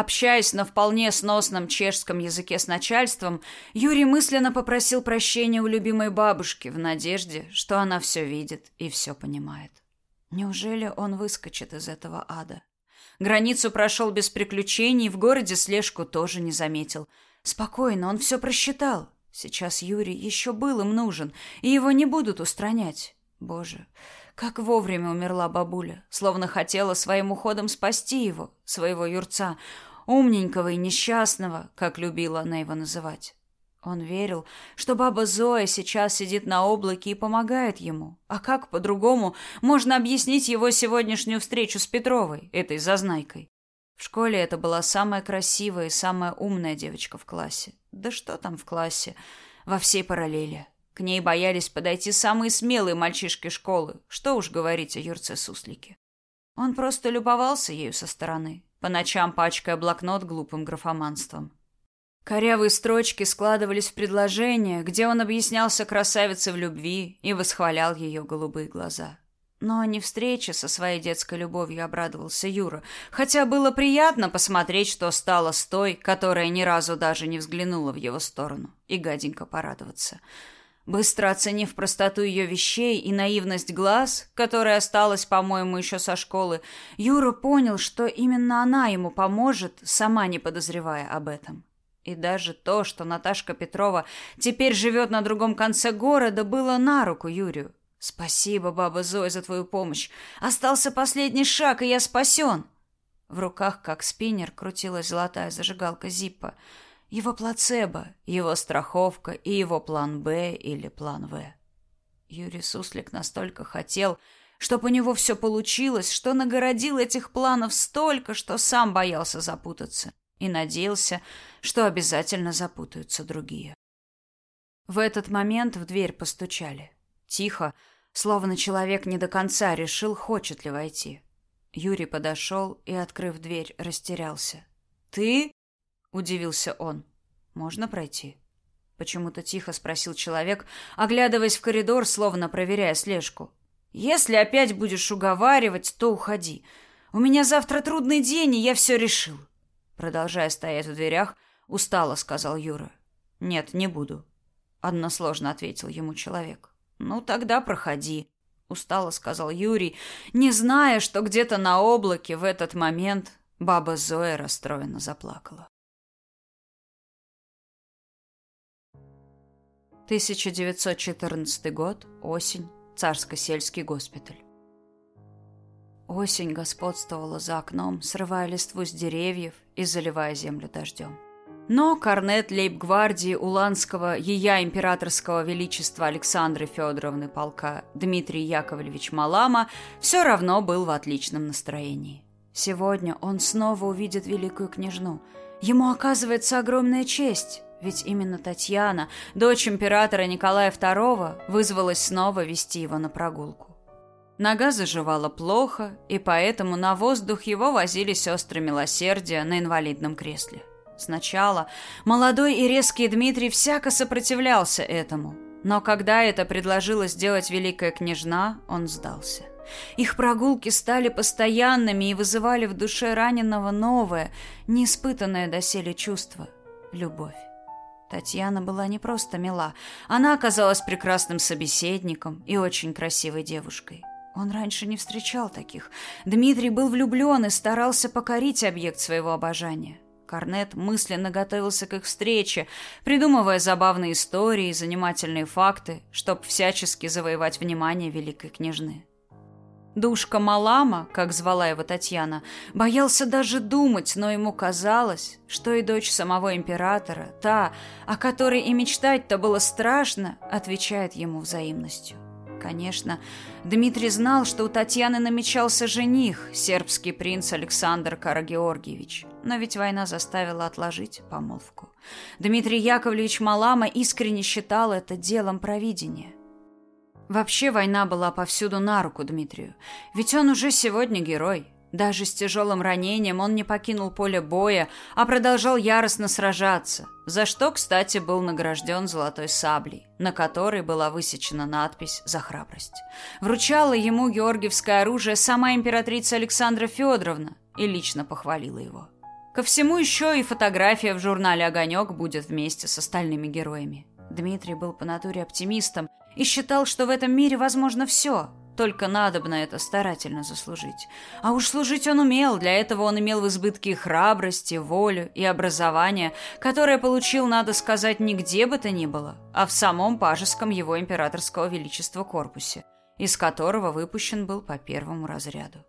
Общаясь на вполне сносном чешском языке с начальством, Юрий мысленно попросил прощения у любимой бабушки в надежде, что она все видит и все понимает. Неужели он выскочит из этого ада? Границу прошел без приключений, в городе слежку тоже не заметил. Спокойно, он все просчитал. Сейчас Юрий еще был им нужен, и его не будут устранять. Боже, как вовремя умерла бабуля, словно хотела своим уходом спасти его, своего юрца, умненького и несчастного, как любила она его называть. Он верил, что баба Зоя сейчас сидит на облаке и помогает ему. А как по-другому можно объяснить его сегодняшнюю встречу с Петровой, этой зазнайкой? В школе это была самая красивая и самая умная девочка в классе. Да что там в классе? Во всей параллели. К ней боялись подойти самые смелые мальчишки школы. Что уж говорить о Юрце Суслике. Он просто любовался ею со стороны, по ночам пачкая блокнот глупым графоманством. Корявые строчки складывались в предложение, где он объяснялся красавице в любви и восхвалял ее голубые глаза. Но не встрече со своей детской любовью обрадовался Юра, хотя было приятно посмотреть, что стало с той, которая ни разу даже не взглянула в его сторону, и гаденько порадоваться. Быстро оценив простоту ее вещей и наивность глаз, которая осталась, по-моему, еще со школы, Юра понял, что именно она ему поможет, сама не подозревая об этом. И даже то, что Наташка Петрова теперь живет на другом конце города, было на руку Юрию. Спасибо, баба Зоя, за твою помощь. Остался последний шаг, и я спасен. В руках, как спиннер, крутилась золотая зажигалка Зиппа. Его плацебо, его страховка и его план «Б» или план «В». Юрий Суслик настолько хотел, чтобы у него все получилось, что нагородил этих планов столько, что сам боялся запутаться и надеялся, что обязательно запутаются другие. В этот момент в дверь постучали. Тихо, словно человек не до конца решил, хочет ли войти. Юрий подошел и, открыв дверь, растерялся. «Ты?» — удивился он. «Можно пройти?» Почему-то тихо спросил человек, оглядываясь в коридор, словно проверяя слежку. «Если опять будешь уговаривать, то уходи. У меня завтра трудный день, и я все решил». Продолжая стоять в дверях, устало сказал Юра. Нет, не буду, односложно ответил ему человек. Ну тогда проходи, устало сказал Юрий, не зная, что где-то на облаке в этот момент баба Зоя расстроенно заплакала. 1914 год, осень, Царско-сельский госпиталь. Осень господствовала за окном, срывая листву с деревьев и заливая землю дождем. Но корнет лейб-гвардии Уланского ея императорского величества Александры Федоровны полка Дмитрий Яковлевич Малама все равно был в отличном настроении. Сегодня он снова увидит великую княжну. Ему оказывается огромная честь, ведь именно Татьяна, дочь императора Николая II, вызвалась снова вести его на прогулку. Нога заживала плохо, и поэтому на воздух его возили сестры милосердия на инвалидном кресле. Сначала молодой и резкий Дмитрий всяко сопротивлялся этому, но когда это предложила сделать великая княжна, он сдался. Их прогулки стали постоянными и вызывали в душе раненого новое, неиспытанное доселе чувство – любовь. Татьяна была не просто мила, она оказалась прекрасным собеседником и очень красивой девушкой. Он раньше не встречал таких. Дмитрий был влюблен и старался покорить объект своего обожания. Корнет мысленно готовился к их встрече, придумывая забавные истории и занимательные факты, чтобы всячески завоевать внимание великой княжны. Душка Малама, как звала его Татьяна, боялся даже думать, но ему казалось, что и дочь самого императора, та, о которой и мечтать-то было страшно, отвечает ему взаимностью. Конечно, Дмитрий знал, что у Татьяны намечался жених, сербский принц Александр Карагеоргиевич. Но ведь война заставила отложить помолвку. Дмитрий Яковлевич Малама искренне считал это делом провидения. Вообще война была повсюду на руку Дмитрию, ведь он уже сегодня герой. Даже с тяжелым ранением он не покинул поле боя, а продолжал яростно сражаться, за что, кстати, был награжден золотой саблей, на которой была высечена надпись «За храбрость». Вручала ему георгиевское оружие сама императрица Александра Федоровна и лично похвалила его. Ко всему еще и фотография в журнале «Огонек» будет вместе с остальными героями. Дмитрий был по натуре оптимистом и считал, что в этом мире возможно все, только надобно это старательно заслужить. А уж служить он умел, для этого он имел в избытке храбрости, волю и образование, которое получил, надо сказать, нигде бы то ни было, а в самом пажеском его императорского величества корпусе, из которого выпущен был по первому разряду.